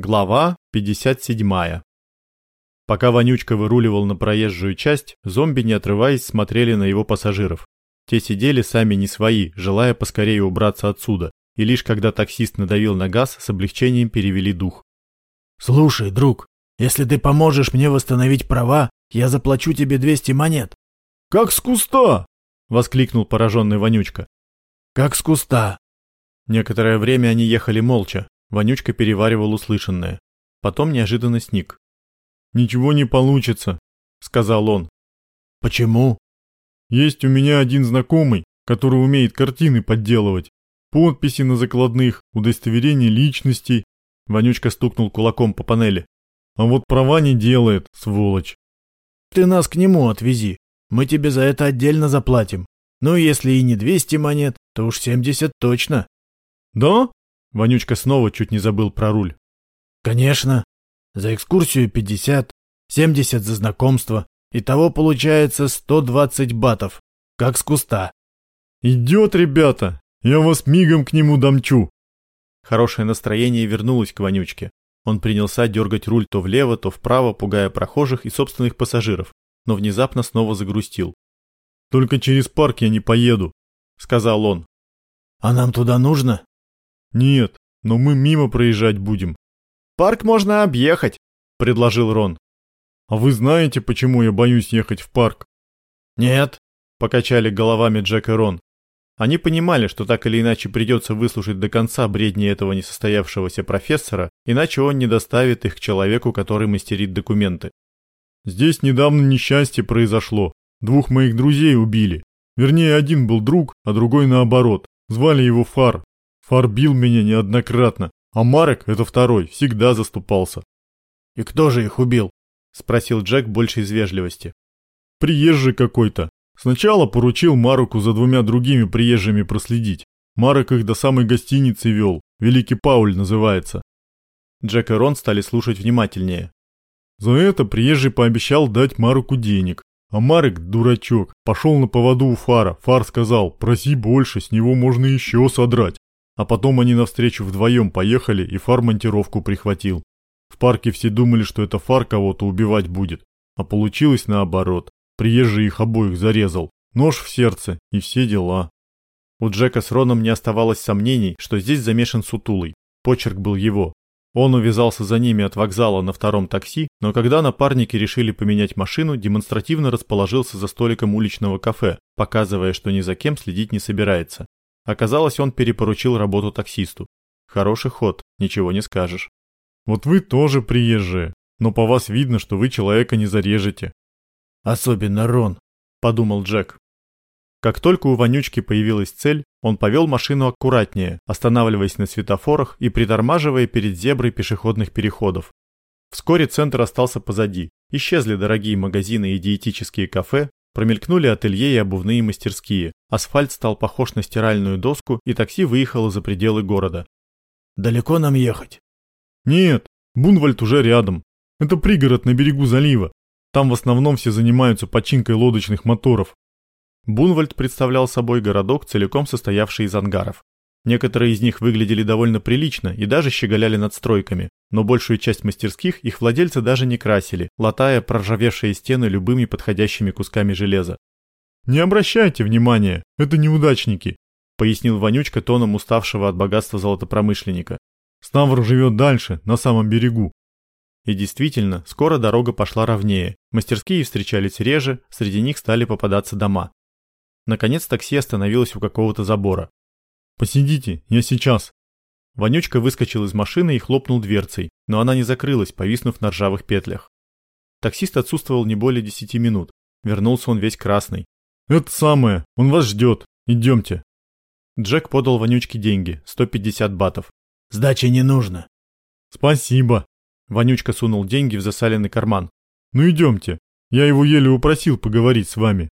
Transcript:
Глава 57. Пока Вонючка выруливал на проезжую часть, зомби, не отрываясь, смотрели на его пассажиров. Те сидели сами не свои, желая поскорее убраться отсюда, и лишь когда таксист надавил на газ, с облегчением перевели дух. «Слушай, друг, если ты поможешь мне восстановить права, я заплачу тебе 200 монет». «Как с куста!» — воскликнул пораженный Вонючка. «Как с куста!» Некоторое время они ехали молча, Вонючка переваривал услышанное. Потом неожиданно сник. «Ничего не получится», — сказал он. «Почему?» «Есть у меня один знакомый, который умеет картины подделывать. Подписи на закладных, удостоверение личностей». Вонючка стукнул кулаком по панели. «А вот права не делает, сволочь». «Ты нас к нему отвези. Мы тебе за это отдельно заплатим. Ну, если и не 200 монет, то уж 70 точно». «Да?» Вонючка снова чуть не забыл про руль. Конечно. За экскурсию 50, 70 за знакомство. Итого получается 120 батов. Как с куста. Идет, ребята. Я вас мигом к нему домчу. Хорошее настроение вернулось к Вонючке. Он принялся дергать руль то влево, то вправо, пугая прохожих и собственных пассажиров, но внезапно снова загрустил. «Только через парк я не поеду», — сказал он. «А нам туда нужно?» «Нет, но мы мимо проезжать будем». «Парк можно объехать», — предложил Рон. «А вы знаете, почему я боюсь ехать в парк?» «Нет», — покачали головами Джек и Рон. Они понимали, что так или иначе придется выслушать до конца бредни этого несостоявшегося профессора, иначе он не доставит их к человеку, который мастерит документы. «Здесь недавно несчастье произошло. Двух моих друзей убили. Вернее, один был друг, а другой наоборот. Звали его Фар. Фар бил меня неоднократно, а Марек, это второй, всегда заступался. «И кто же их убил?» – спросил Джек больше из вежливости. «Приезжий какой-то. Сначала поручил Маруку за двумя другими приезжими проследить. Марек их до самой гостиницы вел, Великий Пауль называется». Джек и Рон стали слушать внимательнее. За это приезжий пообещал дать Маруку денег. А Марек, дурачок, пошел на поводу у Фара. Фар сказал, проси больше, с него можно еще содрать. А потом они навстречу вдвоем поехали и фар монтировку прихватил. В парке все думали, что это фар кого-то убивать будет. А получилось наоборот. Приезжий их обоих зарезал. Нож в сердце и все дела. У Джека с Роном не оставалось сомнений, что здесь замешан Сутулый. Почерк был его. Он увязался за ними от вокзала на втором такси, но когда напарники решили поменять машину, демонстративно расположился за столиком уличного кафе, показывая, что ни за кем следить не собирается. Оказалось, он перепоручил работу таксисту. Хороший ход, ничего не скажешь. Вот вы тоже приезжие, но по вас видно, что вы человека не зарежете. Особенно Рон, подумал Джек. Как только у Вонючки появилась цель, он повел машину аккуратнее, останавливаясь на светофорах и притормаживая перед зеброй пешеходных переходов. Вскоре центр остался позади. Исчезли дорогие магазины и диетические кафе, Промелькнули ателье и обувные мастерские. Асфальт стал похож на стиральную доску, и такси выехало за пределы города. «Далеко нам ехать?» «Нет, Бунвальд уже рядом. Это пригород на берегу залива. Там в основном все занимаются починкой лодочных моторов». Бунвальд представлял собой городок, целиком состоявший из ангаров. Некоторые из них выглядели довольно прилично и даже щеголяли над стройками, но большую часть мастерских их владельцы даже не красили, латая проржавевшие стены любыми подходящими кусками железа. «Не обращайте внимания, это неудачники», — пояснил Вонючка тоном уставшего от богатства золотопромышленника. «Ставр живет дальше, на самом берегу». И действительно, скоро дорога пошла ровнее, мастерские встречались реже, среди них стали попадаться дома. Наконец такси остановилось у какого-то забора. «Посидите, я сейчас». Вонючка выскочил из машины и хлопнул дверцей, но она не закрылась, повиснув на ржавых петлях. Таксист отсутствовал не более десяти минут. Вернулся он весь красный. «Это самое, он вас ждет. Идемте». Джек подал Вонючке деньги, 150 батов. «Сдачи не нужно». «Спасибо». Вонючка сунул деньги в засаленный карман. «Ну идемте. Я его еле упросил поговорить с вами».